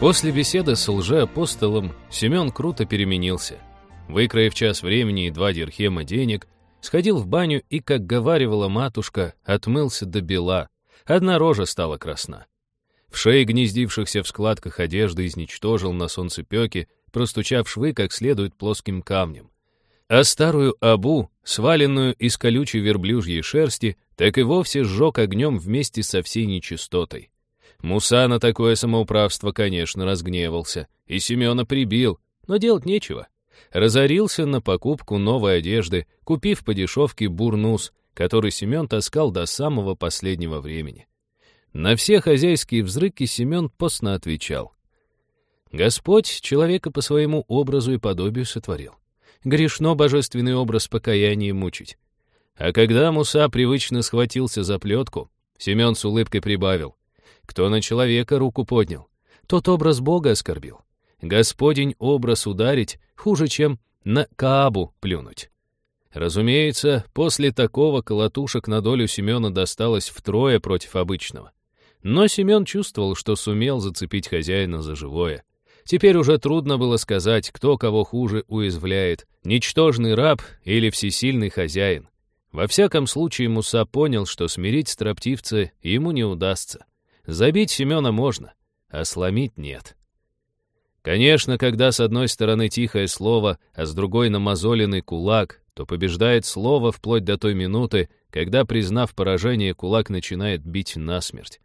После беседы с лжеапостолом Семен круто переменился. Выкроив час времени и два дирхема денег, сходил в баню и, как говаривала матушка, отмылся до бела. Одна рожа стала красна. В шее гнездившихся в складках одежды изничтожил на солнцепеке, простучав швы как следует плоским камнем. А старую абу, сваленную из колючей верблюжьей шерсти, так и вовсе сжег огнем вместе со всей нечистотой. Муса на такое самоуправство, конечно, разгневался, и Семена прибил, но делать нечего. Разорился на покупку новой одежды, купив по дешевке бурнус, который Семен таскал до самого последнего времени. На все хозяйские взрыки Семен постно отвечал. Господь человека по своему образу и подобию сотворил. Грешно божественный образ покаяния мучить. А когда Муса привычно схватился за плетку, Семен с улыбкой прибавил. Кто на человека руку поднял, тот образ Бога оскорбил. Господень образ ударить хуже, чем на Каабу плюнуть. Разумеется, после такого колотушек на долю Семена досталось втрое против обычного. Но Семен чувствовал, что сумел зацепить хозяина за живое. Теперь уже трудно было сказать, кто кого хуже уязвляет, ничтожный раб или всесильный хозяин. Во всяком случае, Муса понял, что смирить строптивца ему не удастся. Забить Семена можно, а сломить нет. Конечно, когда с одной стороны тихое слово, а с другой намазоленный кулак, то побеждает слово вплоть до той минуты, когда, признав поражение, кулак начинает бить насмерть.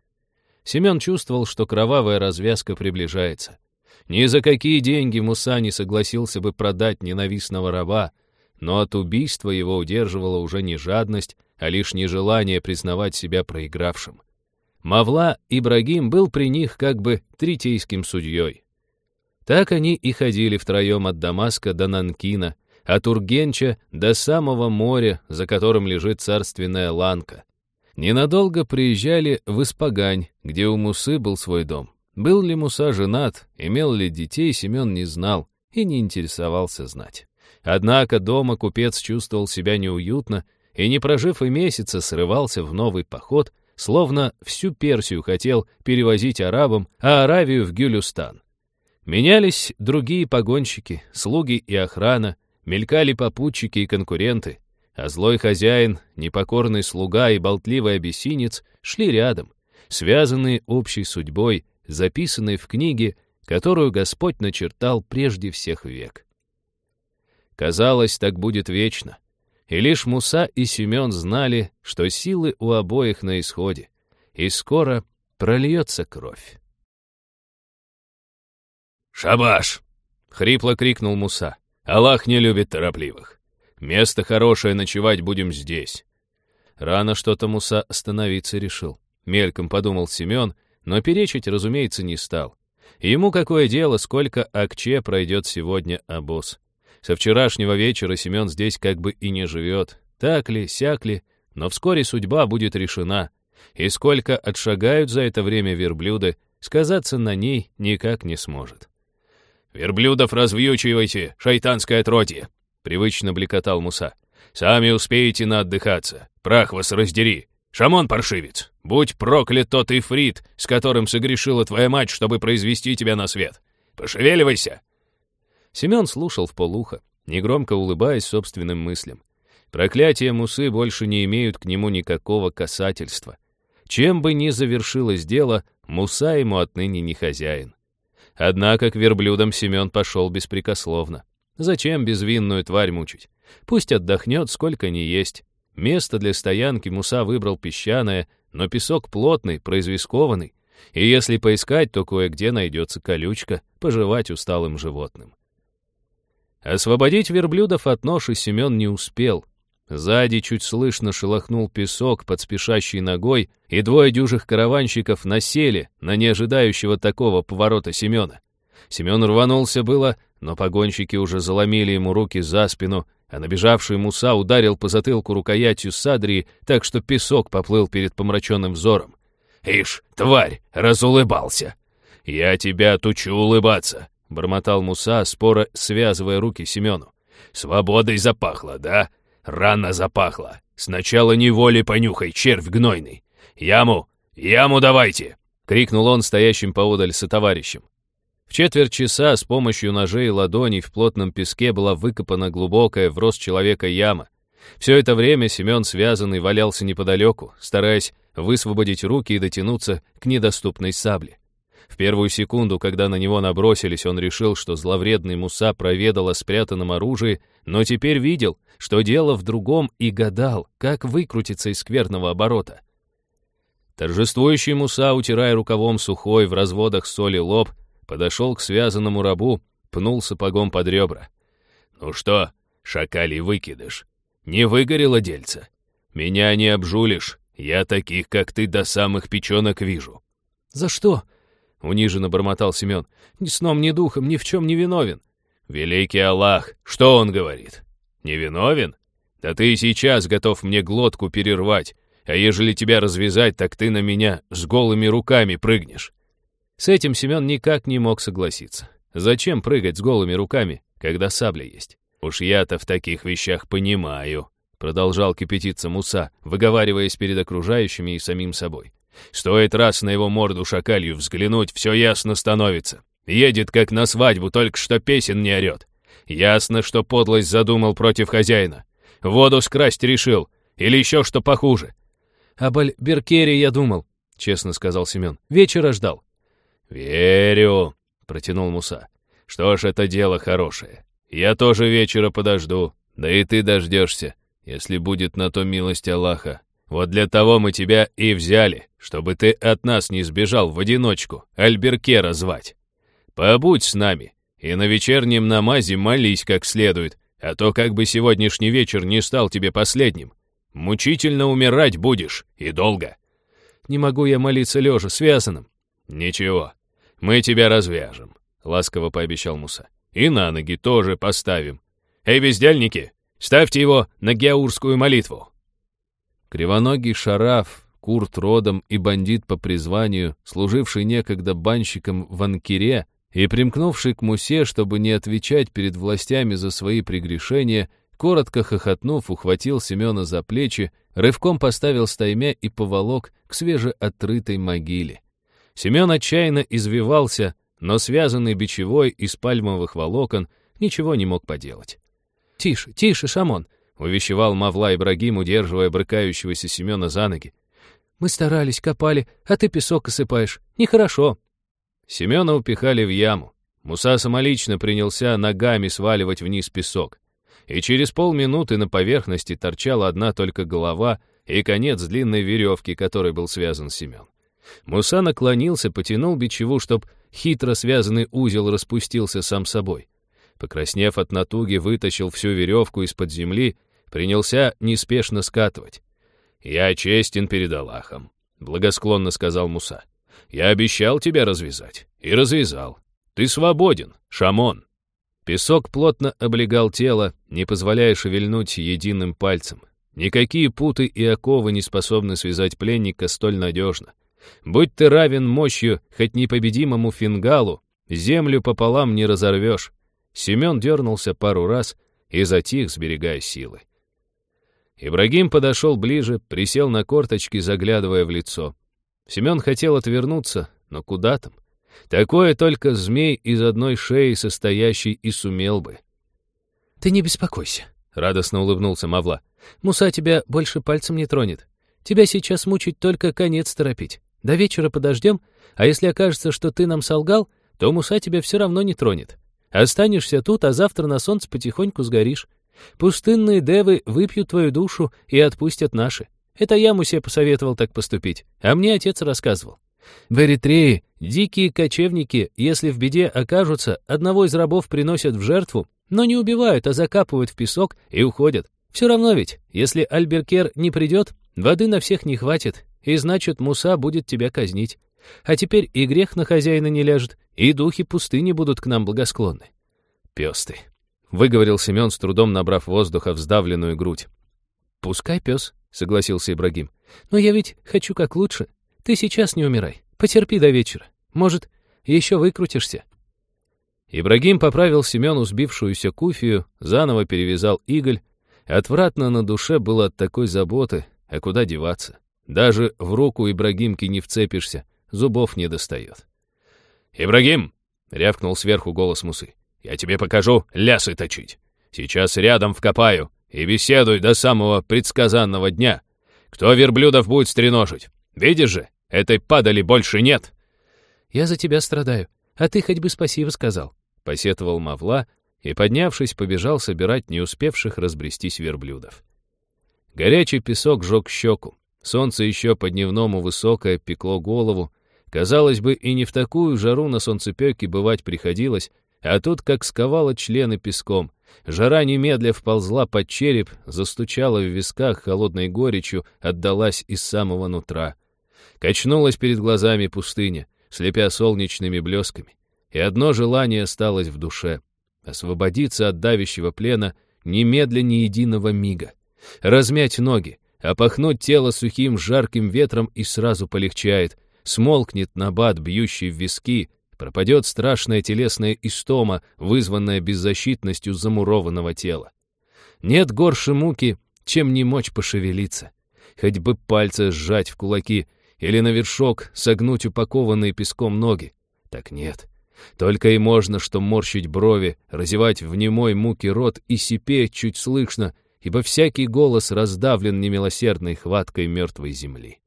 Семен чувствовал, что кровавая развязка приближается. Ни за какие деньги Муса не согласился бы продать ненавистного раба, но от убийства его удерживала уже не жадность, а лишь нежелание признавать себя проигравшим. Мавла Ибрагим был при них как бы третейским судьей. Так они и ходили втроем от Дамаска до Нанкина, от Ургенча до самого моря, за которым лежит царственная Ланка. Ненадолго приезжали в Испагань, где у Мусы был свой дом. Был ли Муса женат, имел ли детей, Семен не знал и не интересовался знать. Однако дома купец чувствовал себя неуютно и, не прожив и месяца, срывался в новый поход — словно всю Персию хотел перевозить арабам, а Аравию в Гюлюстан. Менялись другие погонщики, слуги и охрана, мелькали попутчики и конкуренты, а злой хозяин, непокорный слуга и болтливый обессинец шли рядом, связанные общей судьбой, записанной в книге, которую Господь начертал прежде всех век. Казалось, так будет вечно. И лишь Муса и Семен знали, что силы у обоих на исходе, и скоро прольется кровь. «Шабаш!» — хрипло крикнул Муса. «Аллах не любит торопливых. Место хорошее, ночевать будем здесь». Рано что-то Муса остановиться решил. Мельком подумал Семен, но перечить, разумеется, не стал. Ему какое дело, сколько Акче пройдет сегодня обоз. Со вчерашнего вечера Семен здесь как бы и не живет. Так ли, сяк ли, но вскоре судьба будет решена. И сколько отшагают за это время верблюды, сказаться на ней никак не сможет. «Верблюдов развьючивайте, шайтанское отродье!» — привычно блекотал Муса. «Сами успеете наотдыхаться. Прах вас раздери. Шамон паршивец, будь проклят тот ифрит, с которым согрешила твоя мать, чтобы произвести тебя на свет. Пошевеливайся!» Семен слушал в полухо, негромко улыбаясь собственным мыслям. Проклятия Мусы больше не имеют к нему никакого касательства. Чем бы ни завершилось дело, Муса ему отныне не хозяин. Однако к верблюдам Семен пошел беспрекословно. Зачем безвинную тварь мучить? Пусть отдохнет, сколько ни есть. Место для стоянки Муса выбрал песчаное, но песок плотный, произвискованный. И если поискать, то кое-где найдется колючка, пожевать усталым животным. Освободить верблюдов от ноши Семен не успел. Сзади чуть слышно шелохнул песок под спешащей ногой, и двое дюжих караванщиков насели на неожидающего такого поворота Семена. Семен рванулся было, но погонщики уже заломили ему руки за спину, а набежавший Муса ударил по затылку рукоятью садрии, так что песок поплыл перед помраченным взором. «Ишь, тварь, разулыбался! Я тебя отучу улыбаться! — бормотал Муса, споро связывая руки Семену. «Свободой запахло, да? Рано запахло. Сначала неволи понюхай, червь гнойный. Яму, яму давайте!» — крикнул он стоящим поодаль со товарищем. четверть часа с помощью ножей и ладоней в плотном песке была выкопана глубокая в рост человека яма. Все это время Семен связанный валялся неподалеку, стараясь высвободить руки и дотянуться к недоступной сабле. В первую секунду, когда на него набросились, он решил, что зловредный Муса проведал о спрятанном оружии, но теперь видел, что дело в другом и гадал, как выкрутиться из скверного оборота. Торжествующий Муса, утирая рукавом сухой в разводах соли лоб, подошел к связанному рабу, пнул сапогом под ребра. «Ну что, шакалий выкидыш, не выгорело дельце? Меня не обжулишь, я таких, как ты, до самых печенок вижу». «За что?» — униженно бормотал Семен. «Ни сном, ни духом, ни в чем не виновен». «Великий Аллах, что он говорит? Не виновен? Да ты сейчас готов мне глотку перервать, а ежели тебя развязать, так ты на меня с голыми руками прыгнешь». С этим Семен никак не мог согласиться. Зачем прыгать с голыми руками, когда сабля есть? Уж я-то в таких вещах понимаю, продолжал кипятиться Муса, выговариваясь перед окружающими и самим собой. Стоит раз на его морду шакалью взглянуть, все ясно становится. Едет как на свадьбу, только что песен не орет. Ясно, что подлость задумал против хозяина. Воду скрасть решил, или еще что похуже. «Об Альберкере я думал», — честно сказал Семен. «Вечера ждал». «Верю», — протянул Муса. «Что ж, это дело хорошее. Я тоже вечера подожду, да и ты дождешься, если будет на то милость Аллаха. Вот для того мы тебя и взяли, чтобы ты от нас не сбежал в одиночку, Альберкера звать. Побудь с нами, и на вечернем намазе молись как следует, а то как бы сегодняшний вечер не стал тебе последним. Мучительно умирать будешь, и долго. Не могу я молиться лежа, связанным. Ничего, мы тебя развяжем, ласково пообещал Муса. И на ноги тоже поставим. Эй, бездельники, ставьте его на геаурскую молитву. Кривоногий Шараф, Курт родом и бандит по призванию, служивший некогда банщиком в Анкере и примкнувший к Мусе, чтобы не отвечать перед властями за свои прегрешения, Коротко хохотнув, ухватил Семена за плечи, рывком поставил стаймя и поволок к свежеотрытой могиле. Семен отчаянно извивался, но связанный бичевой из пальмовых волокон ничего не мог поделать. «Тише, тише, Шамон!» — увещевал Мавла Ибрагим, удерживая брыкающегося Семена за ноги. «Мы старались, копали, а ты песок осыпаешь. Нехорошо». Семена упихали в яму. Муса самолично принялся ногами сваливать вниз песок и через полминуты на поверхности торчала одна только голова и конец длинной веревки, которой был связан Семен. Муса наклонился, потянул бичеву, чтоб хитро связанный узел распустился сам собой. Покраснев от натуги, вытащил всю веревку из-под земли, принялся неспешно скатывать. «Я честен перед Аллахом», — благосклонно сказал Муса. «Я обещал тебя развязать. И развязал. Ты свободен, Шамон». Песок плотно облегал тело, не позволяя шевельнуть единым пальцем. Никакие путы и оковы не способны связать пленника столь надежно. Будь ты равен мощью хоть непобедимому фингалу, землю пополам не разорвешь. Семен дернулся пару раз и затих, сберегая силы. Ибрагим подошел ближе, присел на корточки, заглядывая в лицо. Семен хотел отвернуться, но куда там? Такое только змей из одной шеи состоящий и сумел бы. «Ты не беспокойся», — радостно улыбнулся Мавла. «Муса тебя больше пальцем не тронет. Тебя сейчас мучить только конец торопить. До вечера подождем, а если окажется, что ты нам солгал, то Муса тебя все равно не тронет. Останешься тут, а завтра на солнце потихоньку сгоришь. Пустынные девы выпьют твою душу и отпустят наши. Это я Мусе посоветовал так поступить, а мне отец рассказывал. В Эритрее дикие кочевники, если в беде окажутся, одного из рабов приносят в жертву, но не убивают, а закапывают в песок и уходят. Все равно ведь, если Альберкер не придет, воды на всех не хватит, и значит, Муса будет тебя казнить. А теперь и грех на хозяина не ляжет, и духи пустыни будут к нам благосклонны. Пес ты, — выговорил Семен, с трудом набрав воздуха в сдавленную грудь. «Пускай пес», — согласился Ибрагим. «Но я ведь хочу как лучше. Ты сейчас не умирай. Потерпи до вечера. Может, еще выкрутишься». Ибрагим поправил Семену сбившуюся куфию, заново перевязал иголь. Отвратно на душе было от такой заботы, а куда деваться? Даже в руку Ибрагимки не вцепишься, зубов не достает. «Ибрагим!» — рявкнул сверху голос Мусы. «Я тебе покажу лясы точить. Сейчас рядом вкопаю и беседуй до самого предсказанного дня. Кто верблюдов будет стреножить? Видишь же, этой падали больше нет!» «Я за тебя страдаю, а ты хоть бы спасибо сказал», — посетовал Мавла и, поднявшись, побежал собирать не успевших разбрестись верблюдов. Горячий песок жег щеку, солнце еще по-дневному высокое пекло голову, казалось бы, и не в такую жару на солнцепеке бывать приходилось, а тут как сковало члены песком. Жара немедля вползла под череп, застучала в висках холодной горечью, отдалась из самого нутра. Качнулась перед глазами пустыня, слепя солнечными блесками. И одно желание осталось в душе — освободиться от давящего плена немедля ни единого мига. Размять ноги, опахнуть тело сухим жарким ветром и сразу полегчает, смолкнет набат, бьющий в виски, пропадет страшная телесная истома, вызванная беззащитностью замурованного тела. Нет горше муки, чем не мочь пошевелиться. Хоть бы пальцы сжать в кулаки или на вершок согнуть упакованные песком ноги. Так нет. Только и можно, что морщить брови, разевать в немой муки рот и сипеть чуть слышно, ибо всякий голос раздавлен немилосердной хваткой мертвой земли.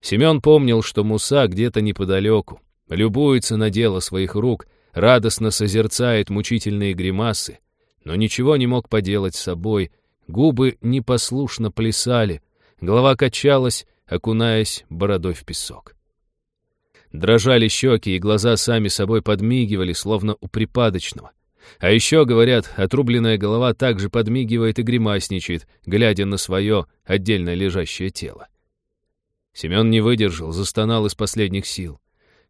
Семен помнил, что Муса где-то неподалеку, любуется на дело своих рук, радостно созерцает мучительные гримасы, но ничего не мог поделать с собой, губы непослушно плясали, голова качалась, окунаясь бородой в песок. Дрожали щеки, и глаза сами собой подмигивали, словно у припадочного. А еще, говорят, отрубленная голова также подмигивает и гримасничает, глядя на свое отдельно лежащее тело. Семен не выдержал, застонал из последних сил.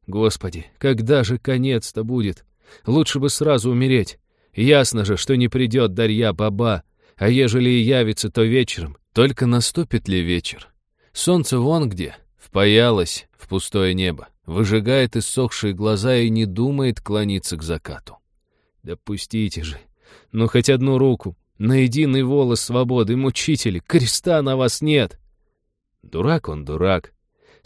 Господи, когда же конец-то будет? Лучше бы сразу умереть. Ясно же, что не придет Дарья Баба, а ежели и явится, то вечером. Только наступит ли вечер? Солнце вон где, впаялось в пустое небо, выжигает иссохшие глаза и не думает клониться к закату. Да пустите же, ну хоть одну руку, на единый волос свободы, мучители, креста на вас нет. Дурак он, дурак.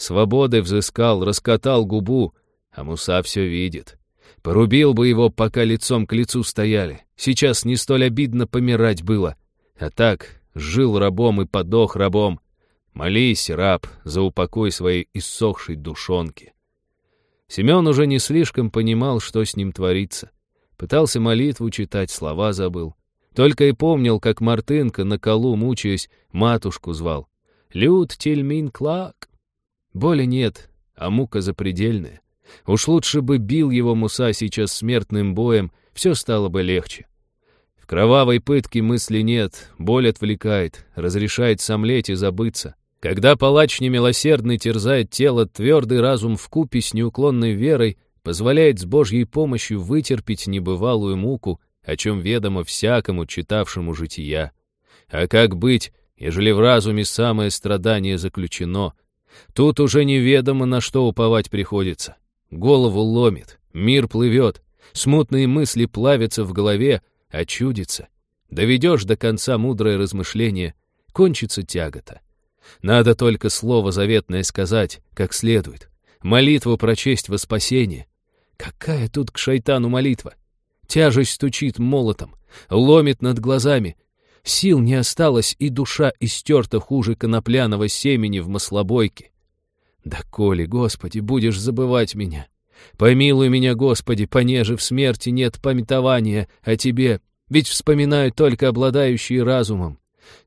Свободой взыскал, раскатал губу, а Муса все видит. Порубил бы его, пока лицом к лицу стояли. Сейчас не столь обидно помирать было. А так, жил рабом и подох рабом. Молись, раб, за упокой своей иссохшей душонки. Семен уже не слишком понимал, что с ним творится. Пытался молитву читать, слова забыл. Только и помнил, как Мартынка на колу, мучаясь, матушку звал. «Люд тельмин клак». Боли нет, а мука запредельная. Уж лучше бы бил его Муса сейчас смертным боем, все стало бы легче. В кровавой пытке мысли нет, боль отвлекает, разрешает сомлеть и забыться. Когда палач немилосердный терзает тело, твердый разум в купе с неуклонной верой позволяет с Божьей помощью вытерпеть небывалую муку, о чем ведомо всякому читавшему жития. А как быть, ежели в разуме самое страдание заключено, Тут уже неведомо, на что уповать приходится. Голову ломит, мир плывет, смутные мысли плавятся в голове, а чудится. Доведешь до конца мудрое размышление, кончится тягота. Надо только слово заветное сказать, как следует. Молитву прочесть во спасение. Какая тут к шайтану молитва? Тяжесть стучит молотом, ломит над глазами, Сил не осталось, и душа истерта хуже конопляного семени в маслобойке. Да коли, Господи, будешь забывать меня. Помилуй меня, Господи, понеже в смерти нет памятования о Тебе, ведь вспоминают только обладающие разумом.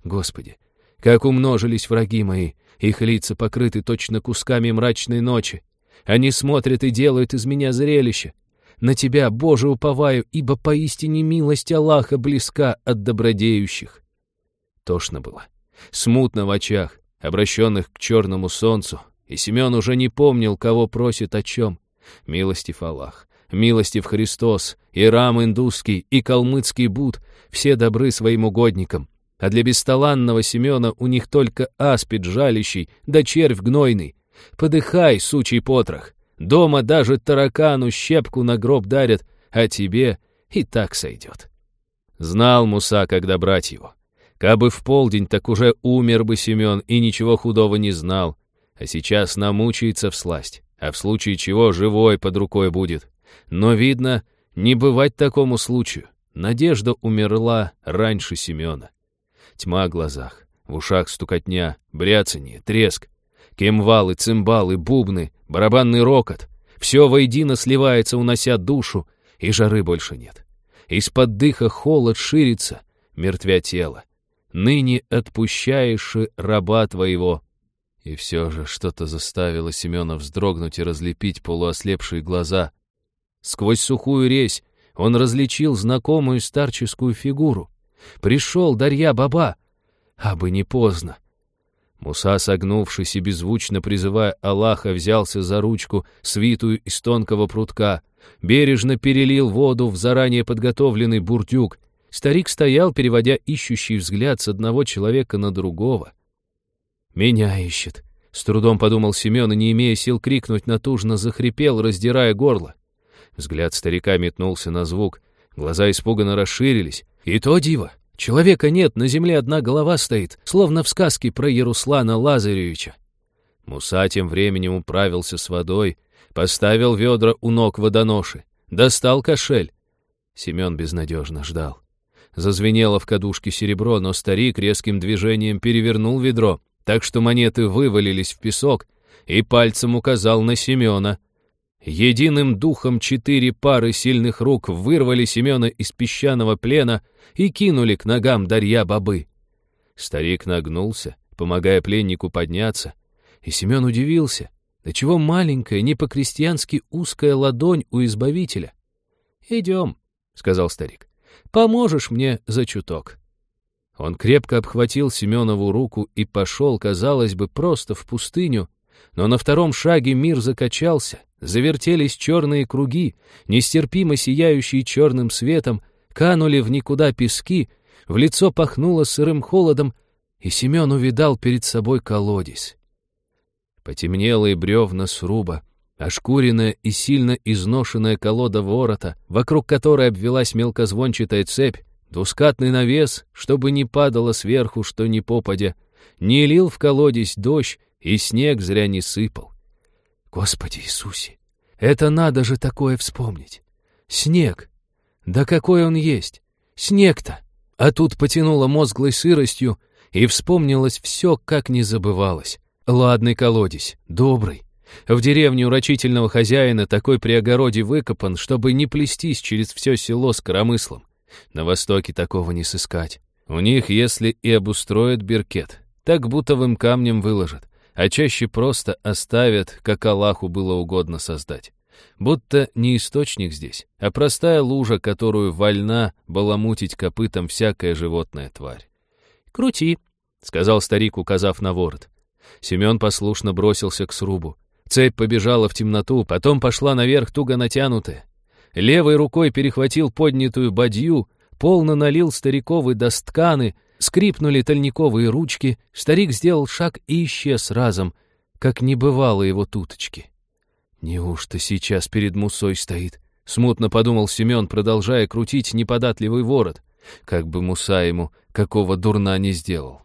Господи, как умножились враги мои, их лица покрыты точно кусками мрачной ночи. Они смотрят и делают из меня зрелище. На тебя, Боже, уповаю, ибо поистине милость Аллаха близка от добродеющих. Тошно было. Смутно в очах, обращенных к черному солнцу, и Семен уже не помнил, кого просит о чем. Милостив Аллах, милостив Христос, и рам индусский, и калмыцкий Буд, все добры своим угодникам. А для бесталанного Семена у них только аспид жалящий, да червь гнойный. Подыхай, сучий потрох, Дома даже таракану щепку на гроб дарят, а тебе и так сойдет. Знал Муса, когда брать его. Кабы в полдень, так уже умер бы Семен и ничего худого не знал. А сейчас намучается всласть, а в случае чего живой под рукой будет. Но, видно, не бывать такому случаю. Надежда умерла раньше Семена. Тьма в глазах, в ушах стукотня, бряцанье, треск. Кемвалы, цимбалы, бубны, барабанный рокот. Все воедино сливается, унося душу, и жары больше нет. Из-под дыха холод ширится, мертвя тело. Ныне отпущаешь раба твоего. И все же что-то заставило Семена вздрогнуть и разлепить полуослепшие глаза. Сквозь сухую резь он различил знакомую старческую фигуру. Пришел Дарья Баба, а бы не поздно. Муса, согнувшись и беззвучно призывая Аллаха, взялся за ручку, свитую из тонкого прутка, бережно перелил воду в заранее подготовленный бурдюк. Старик стоял, переводя ищущий взгляд с одного человека на другого. «Меня ищет», — с трудом подумал Семен и, не имея сил крикнуть, натужно захрипел, раздирая горло. Взгляд старика метнулся на звук, глаза испуганно расширились. И то диво, Человека нет, на земле одна голова стоит, словно в сказке про Яруслана Лазаревича. Муса тем временем управился с водой, поставил ведра у ног водоноши, достал кошель. Семен безнадежно ждал. Зазвенело в кадушке серебро, но старик резким движением перевернул ведро, так что монеты вывалились в песок, и пальцем указал на Семена. Единым духом четыре пары сильных рук вырвали Семена из песчаного плена и кинули к ногам Дарья-бобы. Старик нагнулся, помогая пленнику подняться, и Семен удивился, до чего маленькая, не по-крестьянски узкая ладонь у избавителя. «Идем», — сказал старик, — «поможешь мне за чуток». Он крепко обхватил Семенову руку и пошел, казалось бы, просто в пустыню, но на втором шаге мир закачался, завертелись черные круги, нестерпимо сияющие черным светом, канули в никуда пески, в лицо пахнуло сырым холодом, и Семен увидал перед собой колодец. Потемнелые бревна сруба, ошкуренная и сильно изношенная колода ворота, вокруг которой обвелась мелкозвончатая цепь, двускатный навес, чтобы не падало сверху, что ни попадя, не лил в колодец дождь, и снег зря не сыпал. Господи Иисусе, это надо же такое вспомнить. Снег. Да какой он есть. Снег-то. А тут потянуло мозглой сыростью, и вспомнилось все, как не забывалось. Ладный колодец, добрый. В деревне урочительного хозяина такой при огороде выкопан, чтобы не плестись через все село с коромыслом. На востоке такого не сыскать. У них, если и обустроят беркет, так бутовым камнем выложат, а чаще просто оставят, как Аллаху было угодно создать. Будто не источник здесь, а простая лужа, которую вольна баламутить копытом всякая животная тварь. «Крути», — сказал старик, указав на ворот. Семен послушно бросился к срубу. Цепь побежала в темноту, потом пошла наверх туго натянутая. Левой рукой перехватил поднятую бадью, полно налил стариковы достканы, Скрипнули тальниковые ручки, старик сделал шаг и исчез разом, как не бывало его туточки. «Неужто сейчас перед Мусой стоит?» — смутно подумал Семен, продолжая крутить неподатливый ворот, как бы Муса ему какого дурна не сделал.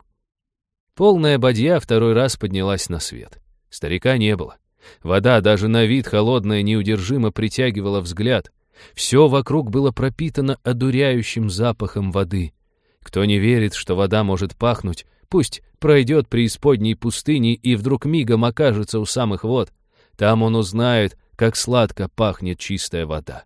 Полная бадья второй раз поднялась на свет. Старика не было. Вода, даже на вид холодная, неудержимо притягивала взгляд. Все вокруг было пропитано одуряющим запахом воды. Кто не верит, что вода может пахнуть, пусть пройдет преисподней пустыни и вдруг мигом окажется у самых вод. Там он узнает, как сладко пахнет чистая вода.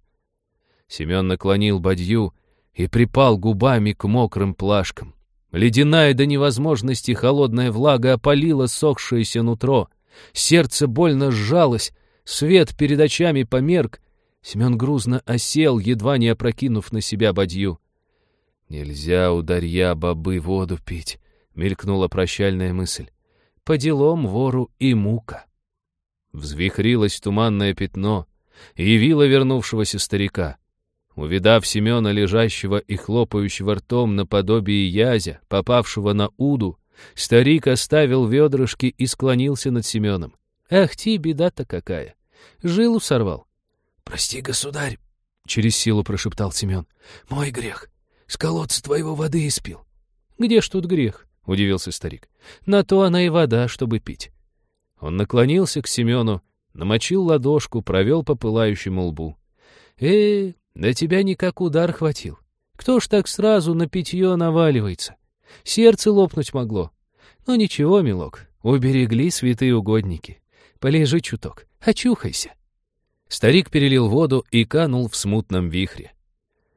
Семен наклонил бадью и припал губами к мокрым плашкам. Ледяная до невозможности холодная влага опалила сохшееся нутро. Сердце больно сжалось, свет перед очами померк. Семен грузно осел, едва не опрокинув на себя бадью. «Нельзя у Дарья бобы воду пить», — мелькнула прощальная мысль. «По делам вору и мука». Взвихрилось туманное пятно, явило вернувшегося старика. Увидав Семена, лежащего и хлопающего ртом наподобие язя, попавшего на уду, старик оставил ведрышки и склонился над Семеном. «Ах ти, беда-то какая! Жилу сорвал!» «Прости, государь!» — через силу прошептал Семен. «Мой грех. С колодца твоего воды испил. Где ж тут грех? — удивился старик. На то она и вода, чтобы пить. Он наклонился к Семену, намочил ладошку, провел по пылающему лбу. Э, да тебя никак удар хватил. Кто ж так сразу на питье наваливается? Сердце лопнуть могло. Ну ничего, милок, уберегли святые угодники. Полежи чуток, очухайся. Старик перелил воду и канул в смутном вихре.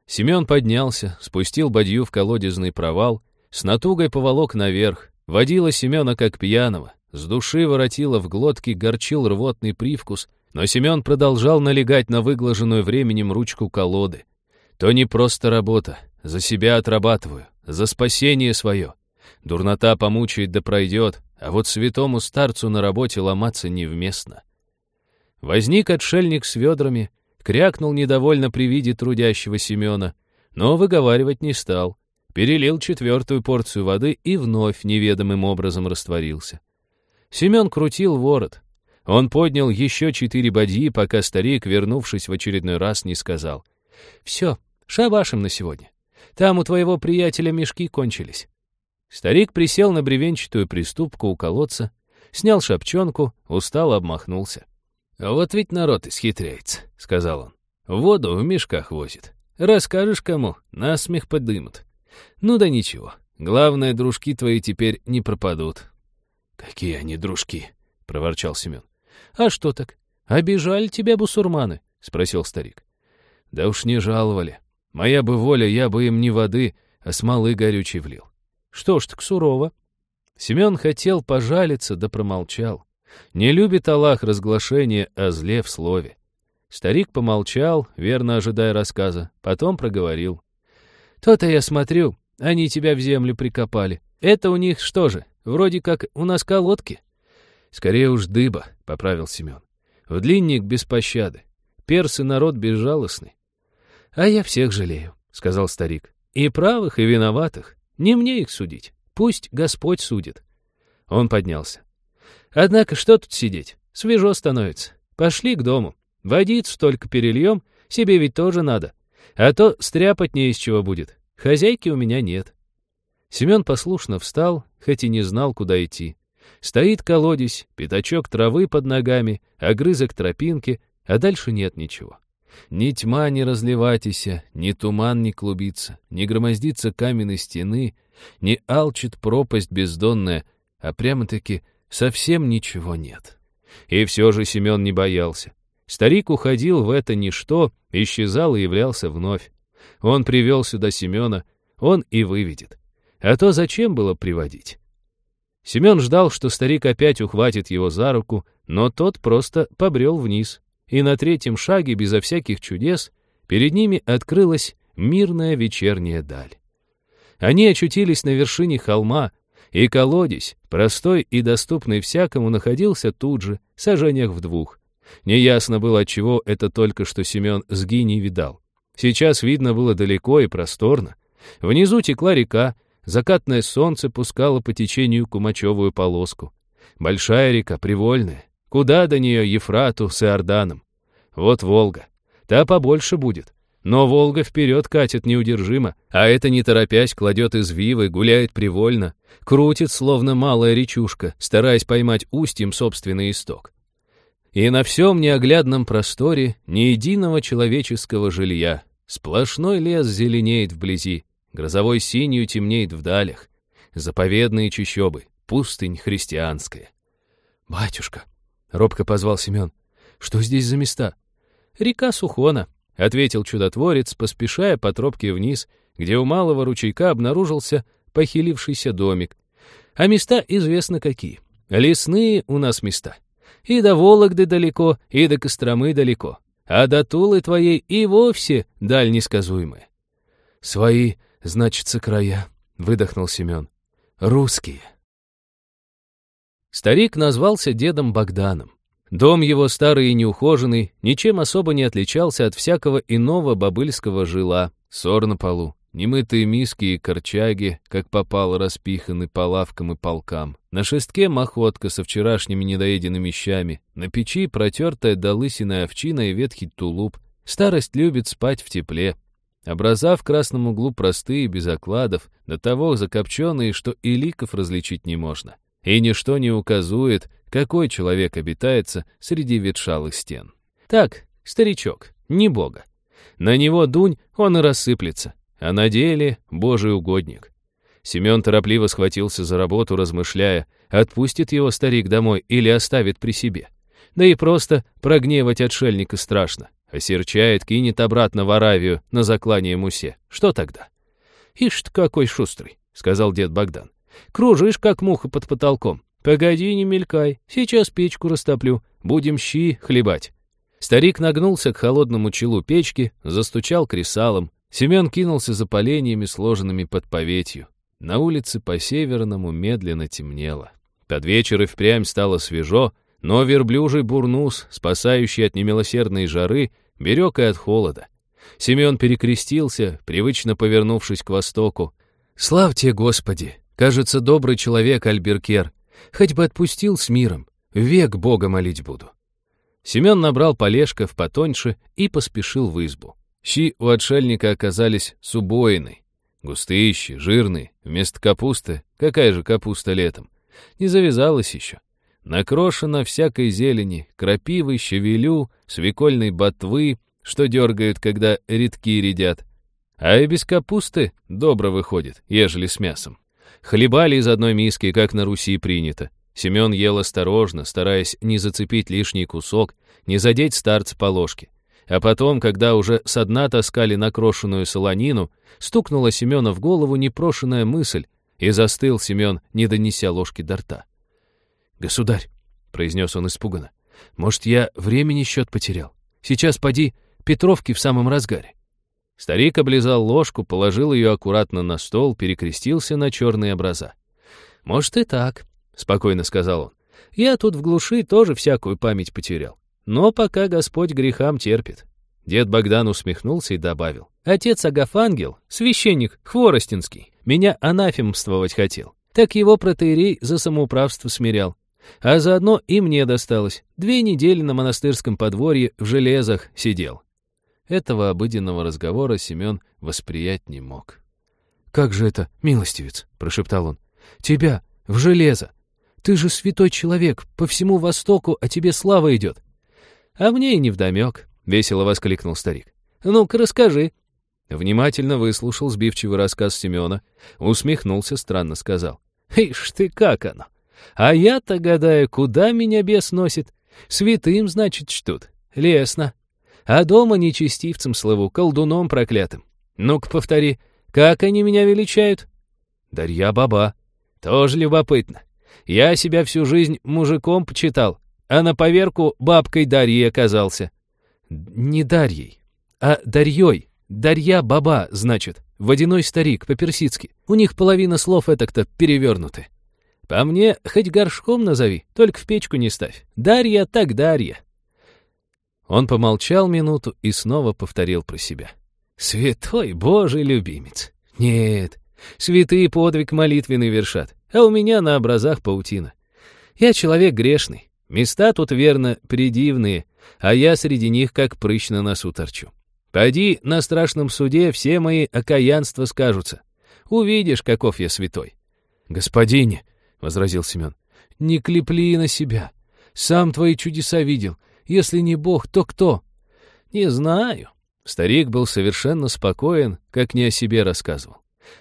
Семен поднялся, спустил бадью в колодезный провал, с натугой поволок наверх, водила Семена как пьяного, с души воротила в глотке, горчил рвотный привкус, но Семен продолжал налегать на выглаженную временем ручку колоды. То не просто работа, за себя отрабатываю, за спасение свое. Дурнота помучает да пройдет, а вот святому старцу на работе ломаться невместно. Возник отшельник с ведрами, крякнул недовольно при виде трудящего Семена, но выговаривать не стал, перелил четвертую порцию воды и вновь неведомым образом растворился. Семен крутил ворот. Он поднял еще четыре бадьи, пока старик, вернувшись в очередной раз, не сказал. «Все, шабашем на сегодня. Там у твоего приятеля мешки кончились». Старик присел на бревенчатую приступку у колодца, снял шапчонку, устало обмахнулся. «А «Вот ведь народ исхитряется», — сказал он. «Воду в мешках возит. Расскажешь кому, насмех подымут. Ну да ничего, главное, дружки твои теперь не пропадут». «Какие они дружки?» — проворчал Семен. «А что так? Обижали тебя бусурманы?» — спросил старик. «Да уж не жаловали. Моя бы воля, я бы им не воды, а смолы горючей влил. Что ж так сурово?» Семен хотел пожалиться, да промолчал. Не любит Аллах разглашение о зле в слове. Старик помолчал, верно ожидая рассказа, потом проговорил. «То-то я смотрю, они тебя в землю прикопали. Это у них что же, вроде как у нас колодки?» «Скорее уж дыба», — поправил Семен. «В длинник без пощады. Персы народ безжалостный». «А я всех жалею», — сказал старик. «И правых, и виноватых. Не мне их судить. Пусть Господь судит». Он поднялся. Однако что тут сидеть? Свежо становится. Пошли к дому. Водицу только перельем, себе ведь тоже надо. А то стряпать не из чего будет. Хозяйки у меня нет. Семен послушно встал, хоть и не знал, куда идти. Стоит колодец, пятачок травы под ногами, огрызок тропинки, а дальше нет ничего. Ни тьма не разливайтеся, ни туман не клубится, ни громоздится каменной стены, ни алчит пропасть бездонная, а прямо-таки совсем ничего нет. И все же Семен не боялся. Старик уходил в это ничто, исчезал и являлся вновь. Он привел сюда Семена, он и выведет. А то зачем было приводить? Семен ждал, что старик опять ухватит его за руку, но тот просто побрел вниз. И на третьем шаге, безо всяких чудес, перед ними открылась мирная вечерняя даль. Они очутились на вершине холма, и колодец, простой и доступный всякому, находился тут же, сажениях в двух. Неясно было, отчего это только что Семен сги не видал. Сейчас видно было далеко и просторно. Внизу текла река, закатное солнце пускало по течению кумачевую полоску. Большая река, привольная. Куда до нее Ефрату с Иорданом? Вот Волга. Та побольше будет. Но Волга вперед катит неудержимо, а это не торопясь кладет извивы, гуляет привольно, крутит, словно малая речушка, стараясь поймать устьем собственный исток. И на всем неоглядном просторе ни единого человеческого жилья. Сплошной лес зеленеет вблизи, грозовой синью темнеет в далях. Заповедные чащобы, пустынь христианская. «Батюшка», — робко позвал Семен, — «что здесь за места?» «Река Сухона», — ответил чудотворец, поспешая по тропке вниз, где у малого ручейка обнаружился похилившийся домик. А места известно какие. Лесные у нас места. И до Вологды далеко, и до Костромы далеко. А до Тулы твоей и вовсе даль несказуемая. «Свои, значится, края», — выдохнул Семен. «Русские». Старик назвался дедом Богданом. Дом его старый и неухоженный, ничем особо не отличался от всякого иного бабыльского жила, ссор на полу. Немытые миски и корчаги, как попало, распиханы по лавкам и полкам. На шестке махотка со вчерашними недоеденными щами. На печи протертая до лысиной овчина и ветхий тулуп. Старость любит спать в тепле. Образа в красном углу простые, без окладов, до того закопченные, что и ликов различить не можно. И ничто не указует, какой человек обитается среди ветшалых стен. Так, старичок, не бога. На него дунь, он и рассыплется, а на деле божий угодник. Семен торопливо схватился за работу, размышляя, отпустит его старик домой или оставит при себе. Да и просто прогневать отшельника страшно. Осерчает, кинет обратно в Аравию на заклание Мусе. Что тогда? «Ишь ты какой шустрый», — сказал дед Богдан. «Кружишь, как муха под потолком. Погоди, не мелькай, сейчас печку растоплю, будем щи хлебать». Старик нагнулся к холодному челу печки, застучал кресалом. Семен кинулся за поленьями, сложенными под поветью. На улице по-северному медленно темнело. Под вечер и впрямь стало свежо, но верблюжий бурнус, спасающий от немилосердной жары, берег и от холода. Семен перекрестился, привычно повернувшись к востоку. «Славьте, Господи! Кажется, добрый человек Альберкер. Хоть бы отпустил с миром. Век Бога молить буду». Семен набрал полежков потоньше и поспешил в избу. Щи у отшельника оказались с. Густые щи, жирные, вместо капусты. Какая же капуста летом? Не завязалась еще. Накрошено всякой зелени, крапивы, щавелю, свекольной ботвы, что дергают, когда редки редят. А и без капусты добро выходит, ежели с мясом. Хлебали из одной миски, как на Руси принято. Семен ел осторожно, стараясь не зацепить лишний кусок, не задеть старца по ложке. А потом, когда уже со дна таскали накрошенную солонину, стукнула Семена в голову непрошенная мысль, и застыл Семен, не донеся ложки до рта. «Государь», — произнес он испуганно, — «может, я времени счет потерял? Сейчас поди Петровки в самом разгаре». Старик облизал ложку, положил ее аккуратно на стол, перекрестился на черные образа. «Может, и так», — спокойно сказал он. «Я тут в глуши тоже всякую память потерял. Но пока Господь грехам терпит». Дед Богдан усмехнулся и добавил. «Отец Агафангел, священник Хворостинский, меня анафемствовать хотел. Так его протеерей за самоуправство смирял. А заодно и мне досталось. Две недели на монастырском подворье в железах сидел». Этого обыденного разговора Семен восприять не мог. «Как же это, милостивец?» — прошептал он. «Тебя, в железо! Ты же святой человек, по всему Востоку о тебе слава идет. А мне и невдомек, — весело воскликнул старик. Ну-ка, расскажи. Внимательно выслушал сбивчивый рассказ Семена, усмехнулся, странно сказал. Ишь ты, как оно! А я-то гадаю, куда меня бес носит? Святым, значит, чтут. Лесно. А дома нечестивцем слыву, колдуном проклятым. Ну-ка, повтори, как они меня величают? Дарья Баба. Тоже любопытно. Я себя всю жизнь мужиком почитал, а на поверку бабкой Дарьей оказался. Не Дарьей, а Дарьей. Дарья Баба, значит. Водяной старик, по-персидски. У них половина слов этак-то перевернуты. По мне, хоть горшком назови, только в печку не ставь. Дарья так Дарья. Он помолчал минуту и снова повторил про себя. Святой Божий любимец. Нет, святые подвиг молитвенный вершат а у меня на образах паутина. Я человек грешный, места тут, верно, придивные, а я среди них как прыщ на носу торчу. Пойди на страшном суде все мои окаянства скажутся. Увидишь, каков я святой. «Господине», — возразил Семен, — «не клепли на себя. Сам твои чудеса видел. Если не Бог, то кто?» «Не знаю». Старик был совершенно спокоен, как не о себе рассказывал.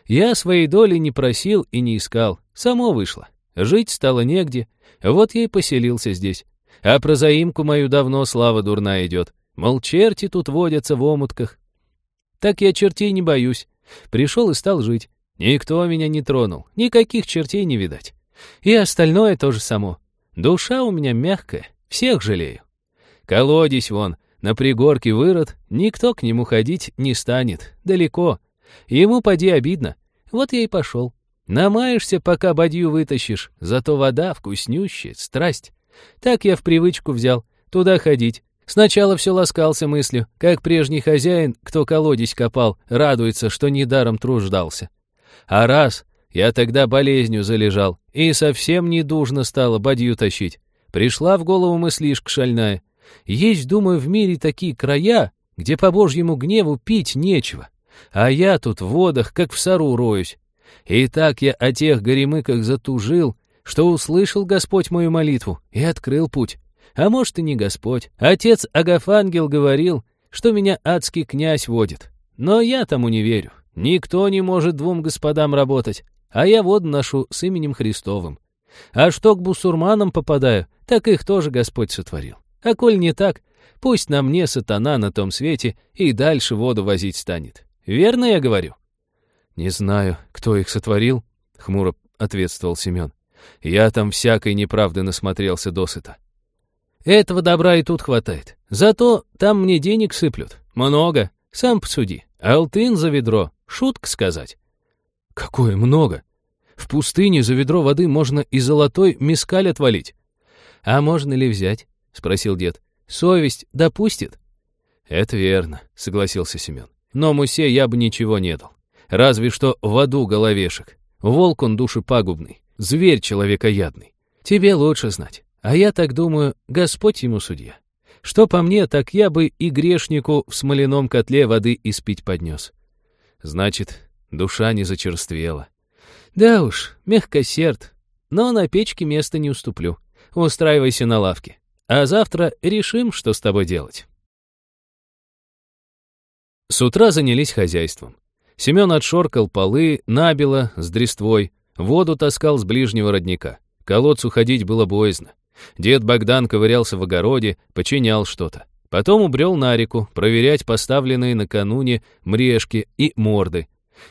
Я своей доли не просил и не искал. Само вышло. Жить стало негде. Вот я и поселился здесь. А про заимку мою давно слава дурная идет. Мол, черти тут водятся в омутках. Так я чертей не боюсь. Пришел и стал жить. Никто меня не тронул. Никаких чертей не видать. И остальное тоже само. Душа у меня мягкая. Всех жалею. Колодись вон, на пригорке вырод, никто к нему ходить не станет. Далеко. Ему поди обидно. Вот я и пошел. Намаешься, пока бадью вытащишь, зато вода вкуснющая, страсть. Так я в привычку взял, туда ходить. Сначала все ласкался мыслью, как прежний хозяин, кто колодец копал, радуется, что недаром труждался. А раз, я тогда болезнью залежал, и совсем недужно стало бадью тащить. Пришла в голову мыслишка шальная. Есть, думаю, в мире такие края, где по божьему гневу пить нечего. А я тут в водах, как в сару роюсь. И так я о тех горемыках затужил, что услышал Господь мою молитву и открыл путь. А может, и не Господь. Отец Агафангел говорил, что меня адский князь водит. Но я тому не верю. Никто не может двум господам работать, а я воду ношу с именем Христовым. А что к бусурманам попадаю, так их тоже Господь сотворил. А коль не так, пусть на мне сатана на том свете и дальше воду возить станет. Верно я говорю?» «Не знаю, кто их сотворил», — хмуро ответствовал Семен. «Я там всякой неправды насмотрелся досыта». «Этого добра и тут хватает. Зато там мне денег сыплют. Много. Сам посуди. Алтын за ведро. Шутка сказать». «Какое много? В пустыне за ведро воды можно и золотой мискаль отвалить». «А можно ли взять?» — спросил дед. «Совесть допустит?» «Это верно», — согласился Семен. «Но Мусе я бы ничего не дал. Разве что в аду головешек. Волк он души пагубный, зверь человекоядный. Тебе лучше знать. А я так думаю, Господь ему судья. Что по мне, так я бы и грешнику в смоляном котле воды испить поднес. Значит, душа не зачерствела. Да уж, мягкосерд, но на печке места не уступлю. Устраивайся на лавке. А завтра решим, что с тобой делать. С утра занялись хозяйством. Семен отшоркал полы, набило, с дрествой, воду таскал с ближнего родника. Колодцу ходить было боязно. Дед Богдан ковырялся в огороде, починял что-то. Потом убрел на реку, проверять поставленные накануне мрешки и морды.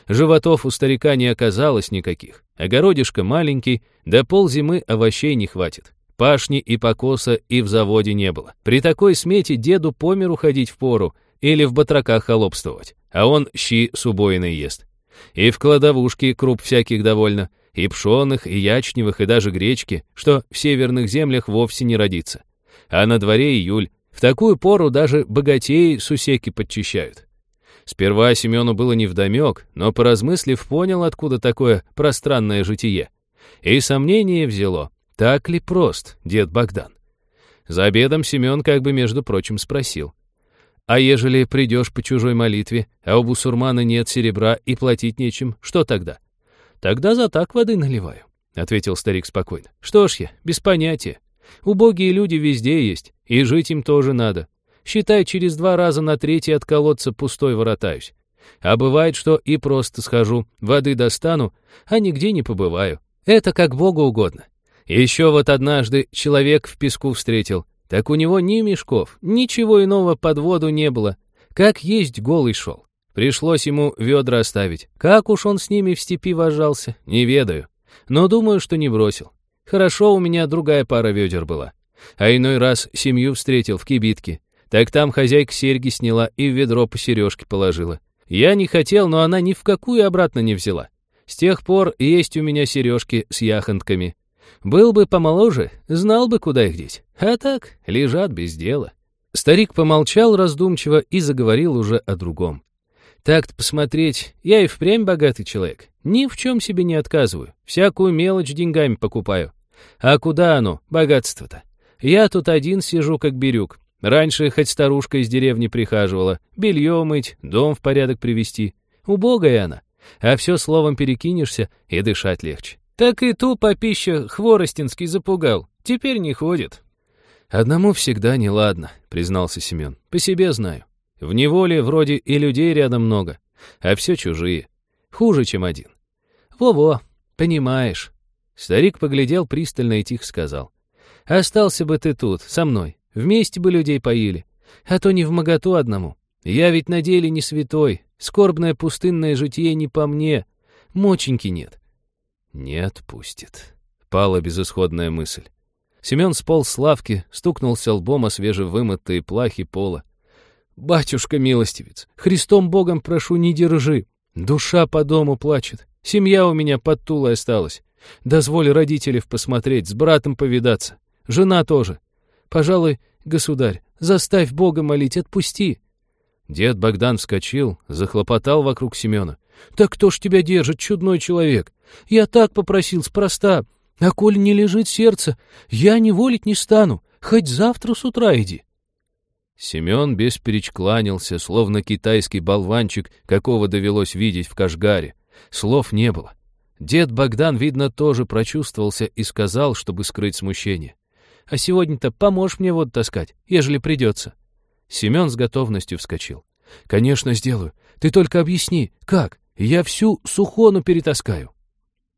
Животов у старика не оказалось никаких. Огородишко маленький, до ползимы овощей не хватит. Пашни и покоса и в заводе не было. При такой смете деду по миру ходить пору или в батраках холопствовать, а он щи с убоиной ест. И в кладовушке круп всяких довольно, и пшеных, и ячневых, и даже гречки, что в северных землях вовсе не родится. А на дворе июль, в такую пору даже богатеи сусеки подчищают. Сперва Семену было невдомек, но, поразмыслив, понял, откуда такое пространное житие. И сомнение взяло, так ли прост дед Богдан? За обедом Семен как бы, между прочим, спросил. «А ежели придешь по чужой молитве, а у бусурмана нет серебра и платить нечем, что тогда?» «Тогда за так воды наливаю», — ответил старик спокойно. «Что ж я, без понятия. Убогие люди везде есть, и жить им тоже надо. Считай, через два раза на третий от колодца пустой воротаюсь. А бывает, что и просто схожу, воды достану, а нигде не побываю. Это как Богу угодно. Еще вот однажды человек в песку встретил. Так у него ни мешков, ничего иного под воду не было. Как есть голый шел. Пришлось ему ведра оставить. Как уж он с ними в степи вожался, не ведаю. Но думаю, что не бросил. Хорошо, у меня другая пара ведер была. А иной раз семью встретил в кибитке. Так там хозяйка серьги сняла и в ведро по сережке положила. Я не хотел, но она ни в какую обратно не взяла. С тех пор есть у меня сережки с яхонтками. Был бы помоложе, знал бы, куда их деть. А так, лежат без дела. Старик помолчал раздумчиво и заговорил уже о другом. Так-то посмотреть, я и впрямь богатый человек. Ни в чем себе не отказываю. Всякую мелочь деньгами покупаю. А куда оно, богатство-то? Я тут один сижу, как бирюк. Раньше хоть старушка из деревни прихаживала. Белье мыть, дом в порядок привести. Убогая она. А все словом перекинешься, и дышать легче. Так и ту попища Хворостинский запугал. Теперь не ходит. «Одному всегда неладно», — признался Семен. «По себе знаю. В неволе вроде и людей рядом много, а все чужие. Хуже, чем один». «Во-во, понимаешь». Старик поглядел пристально и тихо сказал. «Остался бы ты тут, со мной. Вместе бы людей поили. А то не в моготу одному. Я ведь на деле не святой. Скорбное пустынное житие не по мне. Моченьки нет. Не отпустит. Пала безысходная мысль. Семен сполз с лавки, стукнулся лбом о свежевымытые плахи пола. «Батюшка милостивец, Христом Богом прошу, не держи. Душа по дому плачет. Семья у меня под Тулой осталась. Дозволь родителей посмотреть, с братом повидаться. Жена тоже. Пожалуй, государь, заставь Бога молить, отпусти». Дед Богдан вскочил, захлопотал вокруг Семена. «Так кто ж тебя держит, чудной человек? Я так попросил спроста. А коль не лежит сердце, я не волить не стану. Хоть завтра с утра иди. Семен бесперечь кланялся, словно китайский болванчик, какого довелось видеть в Кашгаре. Слов не было. Дед Богдан, видно, тоже прочувствовался и сказал, чтобы скрыть смущение. «А сегодня-то поможешь мне вот таскать, ежели придется». Семен с готовностью вскочил. «Конечно, сделаю. Ты только объясни, как? Я всю сухону перетаскаю».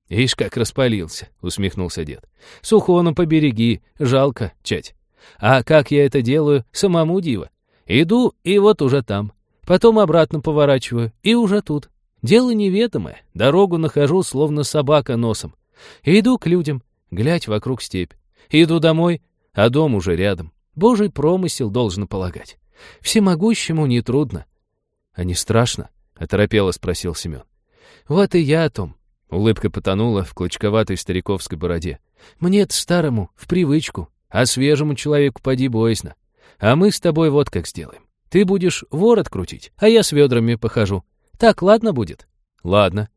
«Ишь, как распалился», — усмехнулся дед. «Сухону побереги, жалко, чать. А как я это делаю, самому диво. Иду, и вот уже там. Потом обратно поворачиваю, и уже тут. Дело неведомое, дорогу нахожу, словно собака носом. Иду к людям, глядь вокруг степь. Иду домой, а дом уже рядом. Божий промысел должен полагать. Всемогущему нетрудно. — А не страшно? — оторопело спросил Семен. — Вот и я о том. Улыбка потонула в клочковатой стариковской бороде. «Мне-то старому, в привычку, а свежему человеку поди боязно. А мы с тобой вот как сделаем. Ты будешь ворот крутить, а я с ведрами похожу. Так ладно будет?» «Ладно.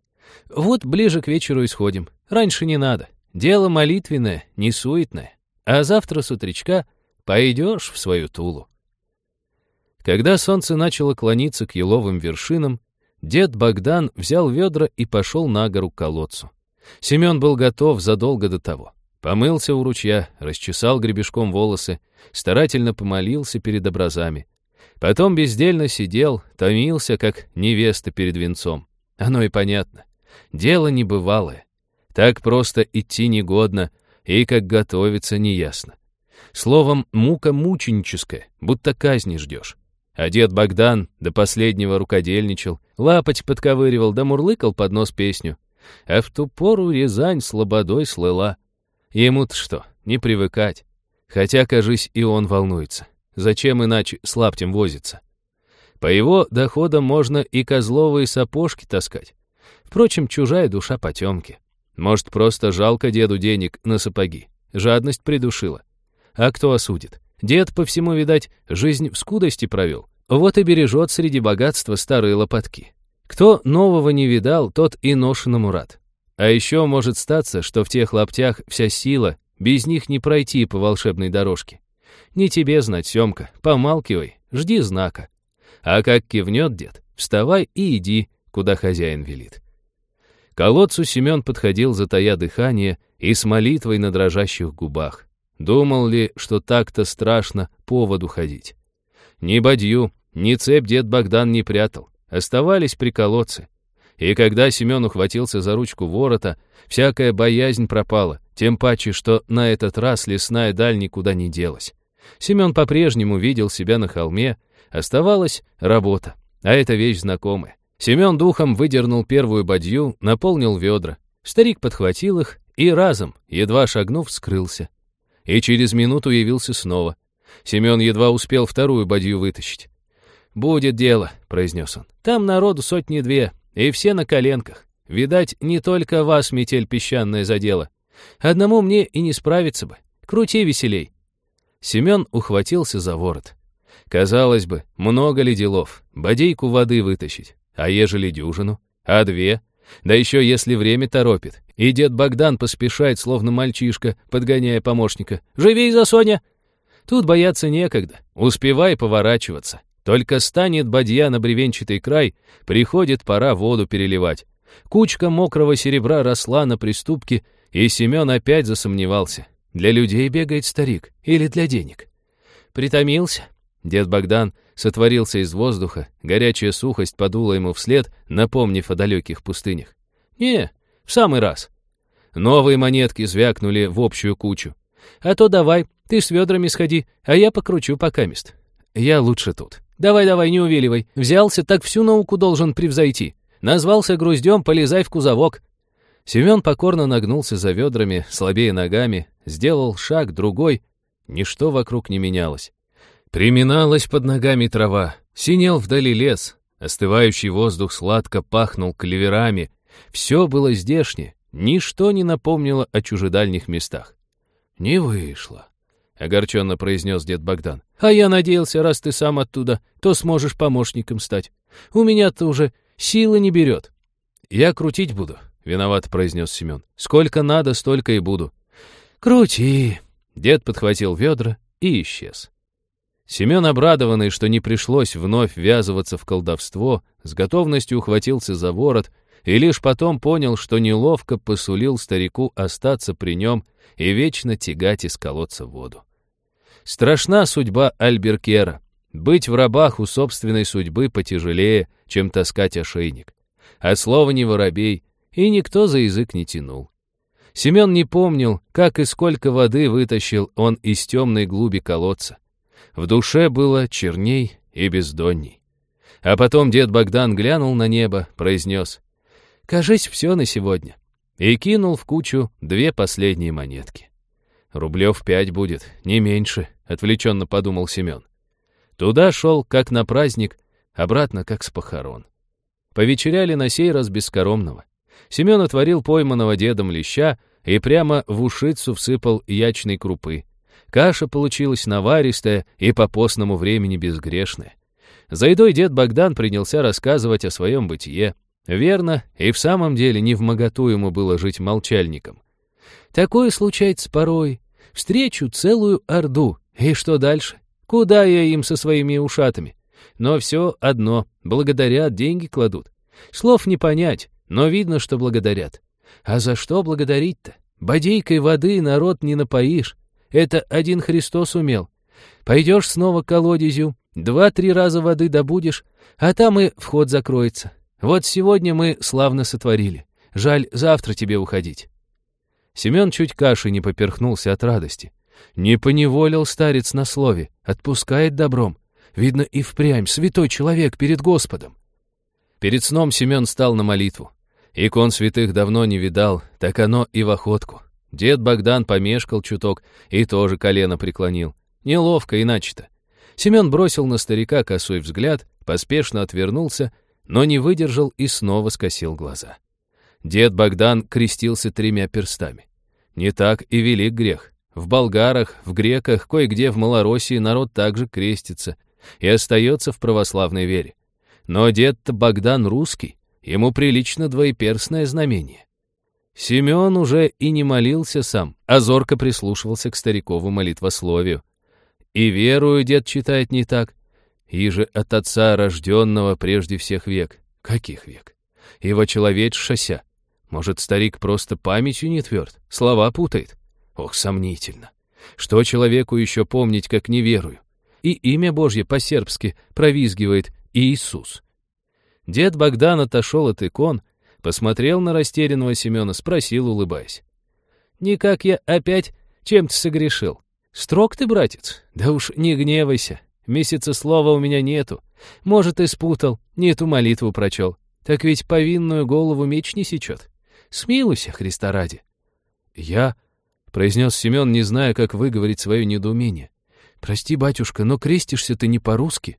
Вот ближе к вечеру исходим. Раньше не надо. Дело молитвенное, не суетное. А завтра с утречка пойдешь в свою Тулу». Когда солнце начало клониться к еловым вершинам, Дед Богдан взял ведра и пошел на гору к колодцу. Семен был готов задолго до того. Помылся у ручья, расчесал гребешком волосы, старательно помолился перед образами. Потом бездельно сидел, томился, как невеста перед венцом. Оно и понятно. Дело небывалое. Так просто идти негодно, и как готовиться неясно. Словом, мука мученическая, будто казни ждешь. А дед Богдан до последнего рукодельничал, лапоть подковыривал да мурлыкал под нос песню. А в ту пору Рязань слободой слыла. Ему-то что, не привыкать. Хотя, кажись, и он волнуется. Зачем иначе с лаптем возиться? По его доходам можно и козловые сапожки таскать. Впрочем, чужая душа потемки. Может, просто жалко деду денег на сапоги. Жадность придушила. А кто осудит? Дед, по всему, видать, жизнь в скудости провел. Вот и бережет среди богатства старые лопатки. Кто нового не видал, тот и ношеному рад. А еще может статься, что в тех лаптях вся сила, без них не пройти по волшебной дорожке. Не тебе знать, Семка, помалкивай, жди знака. А как кивнет дед, вставай и иди, куда хозяин велит. К колодцу Семен подходил, затая дыхание и с молитвой на дрожащих губах. Думал ли, что так-то страшно по воду ходить? Ни бадью, ни цепь дед Богдан не прятал, оставались при колодце. И когда Семен ухватился за ручку ворота, всякая боязнь пропала, тем паче, что на этот раз лесная даль никуда не делась. Семен по-прежнему видел себя на холме, оставалась работа, а это вещь знакомая. Семен духом выдернул первую бадью, наполнил ведра. Старик подхватил их и разом, едва шагнув, скрылся. И через минуту явился снова. Семен едва успел вторую бадью вытащить. «Будет дело», — произнес он. «Там народу сотни-две, и все на коленках. Видать, не только вас метель песчаная задела. Одному мне и не справиться бы. Крути веселей». Семен ухватился за ворот. Казалось бы, много ли делов, бодейку воды вытащить, а ежели дюжину, а две, да еще если время торопит, и дед Богдан поспешает, словно мальчишка, подгоняя помощника. «Живей за Соня!» Тут бояться некогда, успевай поворачиваться. Только станет бадья на бревенчатый край, приходит пора воду переливать. Кучка мокрого серебра росла на приступке, и Семен опять засомневался. Для людей бегает старик или для денег? Притомился. Дед Богдан сотворился из воздуха, горячая сухость подула ему вслед, напомнив о далеких пустынях. Не, в самый раз. Новые монетки звякнули в общую кучу. А то давай, ты с ведрами сходи, а я покручу покамест. Я лучше тут. Давай-давай, не увиливай. Взялся, так всю науку должен превзойти. Назвался груздем, полезай в кузовок. Семен покорно нагнулся за ведрами, слабее ногами, сделал шаг, другой. Ничто вокруг не менялось. Приминалась под ногами трава, синел вдали лес, остывающий воздух сладко пахнул клеверами. Все было здешнее, ничто не напомнило о чужедальних местах. Не вышло огорченно произнес дед Богдан. «А я надеялся, раз ты сам оттуда, то сможешь помощником стать. У меня-то уже силы не берет». «Я крутить буду», — виноват произнес Семен. «Сколько надо, столько и буду». «Крути!» Дед подхватил ведра и исчез. Семен, обрадованный, что не пришлось вновь ввязываться в колдовство, с готовностью ухватился за ворот и лишь потом понял, что неловко посулил старику остаться при нем и вечно тягать из колодца воду. Страшна судьба Альберкера. Быть в рабах у собственной судьбы потяжелее, чем таскать ошейник. От слова не воробей, и никто за язык не тянул. Семен не помнил, как и сколько воды вытащил он из темной глуби колодца. В душе было черней и бездонней. А потом дед Богдан глянул на небо, произнес «Кажись, все на сегодня» и кинул в кучу две последние монетки. «Рублев пять будет, не меньше», — отвлеченно подумал Семен. Туда шел, как на праздник, обратно, как с похорон. Повечеряли на сей раз бескоромного. Семен отворил пойманного дедом леща и прямо в ушицу всыпал ячной крупы. Каша получилась наваристая и по постному времени безгрешная. За едой дед Богдан принялся рассказывать о своем бытие. Верно, и в самом деле не в моготу ему было жить молчальником. Такое случается порой. Встречу целую орду. И что дальше? Куда я им со своими ушатами? Но все одно, благодарят, деньги кладут. Слов не понять, но видно, что благодарят. А за что благодарить-то? Бодейкой воды народ не напоишь. Это один Христос умел. Пойдешь снова к колодезю, два-три раза воды добудешь, а там и вход закроется. Вот сегодня мы славно сотворили. Жаль, завтра тебе уходить. Семен чуть каши не поперхнулся от радости. Не поневолил старец на слове, отпускает добром. Видно, и впрямь святой человек перед Господом. Перед сном Семен стал на молитву. Икон святых давно не видал, так оно и в охотку. Дед Богдан помешкал чуток и тоже колено преклонил. Неловко иначе-то. Семен бросил на старика косой взгляд, поспешно отвернулся, но не выдержал и снова скосил глаза. Дед Богдан крестился тремя перстами. Не так и велик грех. В болгарах, в греках, кое-где в Малороссии народ также крестится и остается в православной вере. Но дед-то Богдан русский, Ему прилично двоеперстное знамение. Семен уже и не молился сам, а зорко прислушивался к старикову молитвословию. И верую дед читает не так. И же от отца рожденного прежде всех век. Каких век? Его человек шося. Может, старик просто памятью не тверд, слова путает? Ох, сомнительно. Что человеку еще помнить, как не верую? И имя Божье по-сербски провизгивает Иисус. Дед Богдан отошел от икон, посмотрел на растерянного Семена, спросил, улыбаясь. «Никак я опять чем-то согрешил. Строг ты, братец? Да уж не гневайся. Месяца слова у меня нету. Может, и спутал, не эту молитву прочел. Так ведь повинную голову меч не сечет. Смилуйся, Христа ради». «Я...» — произнес Семен, не зная, как выговорить свое недоумение. «Прости, батюшка, но крестишься ты не по-русски».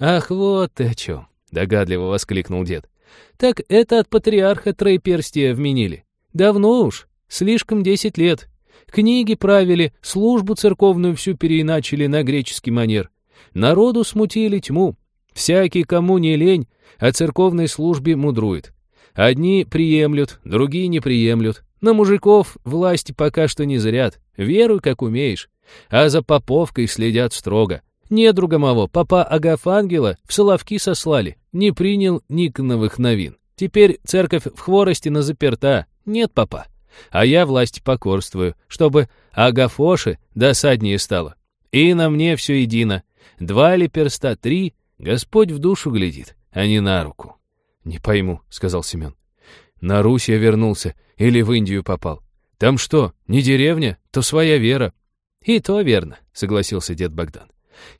«Ах, вот ты о чем. — догадливо воскликнул дед. «Так это от патриарха троеперстия вменили. Давно уж, слишком десять лет. Книги правили, службу церковную всю переиначили на греческий манер. Народу смутили тьму. Всякий, кому не лень, о церковной службе мудрует. Одни приемлют, другие не приемлют. На мужиков власти пока что не зрят. Веруй, как умеешь. А за поповкой следят строго. Недруга моего, папа Агафангела, в Соловки сослали. Не принял Никоновых новин. Теперь церковь в хворости заперта. Нет, папа. А я власти покорствую, чтобы Агафоши досаднее стало. И на мне все едино. Два ли перста, три, Господь в душу глядит, а не на руку. «Не пойму», — сказал Семен. «На Русь я вернулся или в Индию попал. Там что, не деревня, то своя вера». «И то верно», — согласился дед Богдан.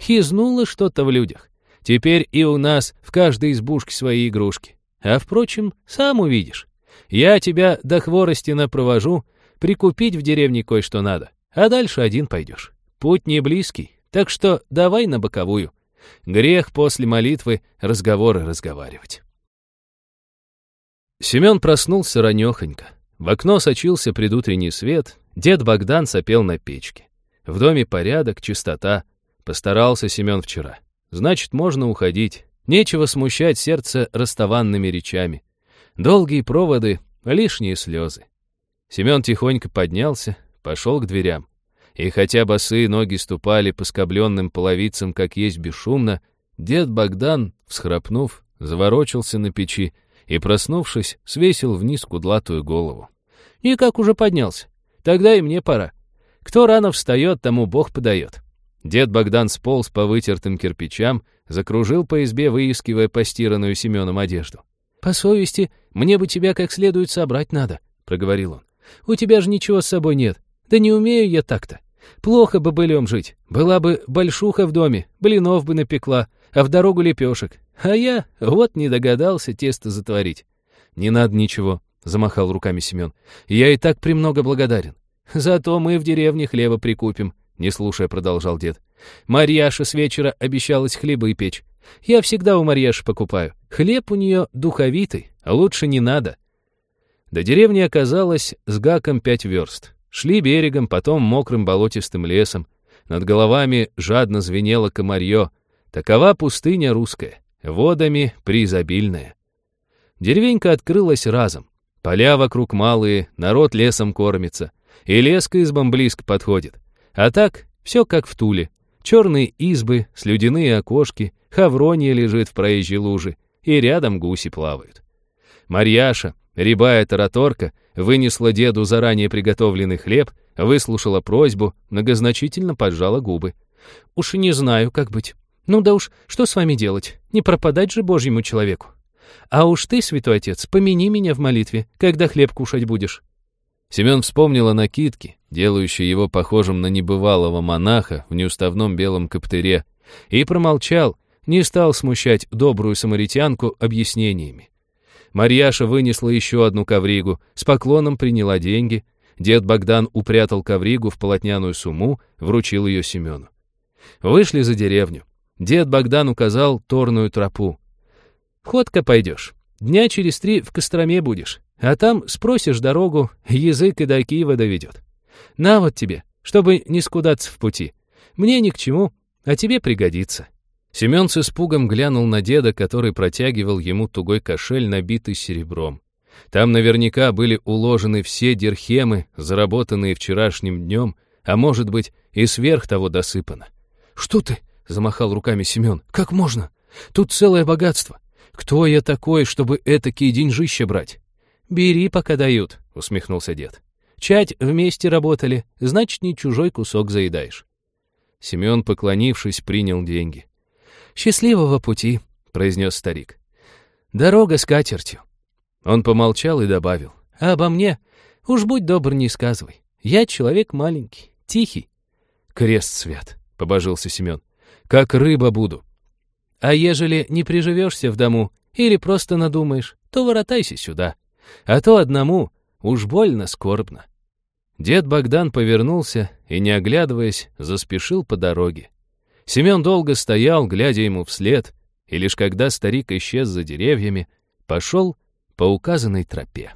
Хизнуло что-то в людях. Теперь и у нас в каждой избушке свои игрушки. А, впрочем, сам увидишь. Я тебя до Хворостина провожу, прикупить в деревне кое-что надо, а дальше один пойдешь. Путь не близкий, так что давай на боковую. Грех после молитвы разговоры разговаривать. Семен проснулся ранехонько. В окно сочился предутренний свет, дед Богдан сопел на печке. В доме порядок, чистота, Постарался Семен вчера. Значит, можно уходить. Нечего смущать сердце расставанными речами. Долгие проводы, лишние слезы. Семен тихонько поднялся, пошел к дверям. И хотя босые ноги ступали по скобленным половицам, как есть бесшумно, дед Богдан, всхрапнув, заворочился на печи и, проснувшись, свесил вниз кудлатую голову. И как уже поднялся. Тогда и мне пора. Кто рано встает, тому Бог подает. Дед Богдан сполз по вытертым кирпичам, закружил по избе, выискивая постиранную Семеном одежду. «По совести, мне бы тебя как следует собрать надо», — проговорил он. «У тебя же ничего с собой нет. Да не умею я так-то. Плохо бы былем жить. Была бы большуха в доме, блинов бы напекла, а в дорогу лепешек. А я вот не догадался тесто затворить». «Не надо ничего», — замахал руками Семен. «Я и так премного благодарен». «Зато мы в деревне хлеба прикупим», — не слушая продолжал дед. «Марьяша с вечера обещалась хлебы печь. Я всегда у Марьяши покупаю. Хлеб у нее духовитый, а лучше не надо». До деревни оказалось с гаком пять верст. Шли берегом, потом мокрым болотистым лесом. Над головами жадно звенело комарье. Такова пустыня русская, водами преизобильная. Деревенька открылась разом. Поля вокруг малые, народ лесом кормится. И лес к избам близко подходит. А так, все как в Туле. Черные избы, слюдяные окошки, хавронья лежит в проезжей луже, и рядом гуси плавают. Марьяша, рябая тараторка, вынесла деду заранее приготовленный хлеб, выслушала просьбу, многозначительно поджала губы. «Уж и не знаю, как быть. Ну да уж, что с вами делать? Не пропадать же божьему человеку. А уж ты, святой отец, помяни меня в молитве, когда хлеб кушать будешь». Семен вспомнил о накидке, делающей его похожим на небывалого монаха в неуставном белом каптыре, и промолчал, не стал смущать добрую самаритянку объяснениями. Марьяша вынесла еще одну ковригу, с поклоном приняла деньги. Дед Богдан упрятал ковригу в полотняную сумму, вручил ее Семену. Вышли за деревню. Дед Богдан указал торную тропу. «Ходка пойдешь. Дня через три в Костроме будешь, а там спросишь дорогу, язык и до Киева доведет. На вот тебе, чтобы не скудаться в пути. Мне ни к чему, а тебе пригодится». Семен с испугом глянул на деда, который протягивал ему тугой кошель, набитый серебром. Там наверняка были уложены все дирхемы, заработанные вчерашним днем, а может быть и сверх того досыпано. «Что ты?» — замахал руками Семен. «Как можно? Тут целое богатство. Кто я такой, чтобы этакие деньжища брать?» «Бери, пока дают», — усмехнулся дед. «Чать вместе работали, значит, не чужой кусок заедаешь». Семен, поклонившись, принял деньги. «Счастливого пути», — произнес старик. «Дорога с катертью». Он помолчал и добавил. «А обо мне? Уж будь добр, не сказывай. Я человек маленький, тихий». «Крест свят», — побожился Семен. «Как рыба буду». «А ежели не приживешься в дому или просто надумаешь, то воротайся сюда. А то одному уж больно скорбно». Дед Богдан повернулся и, не оглядываясь, заспешил по дороге. Семен долго стоял, глядя ему вслед, и лишь когда старик исчез за деревьями, пошел по указанной тропе.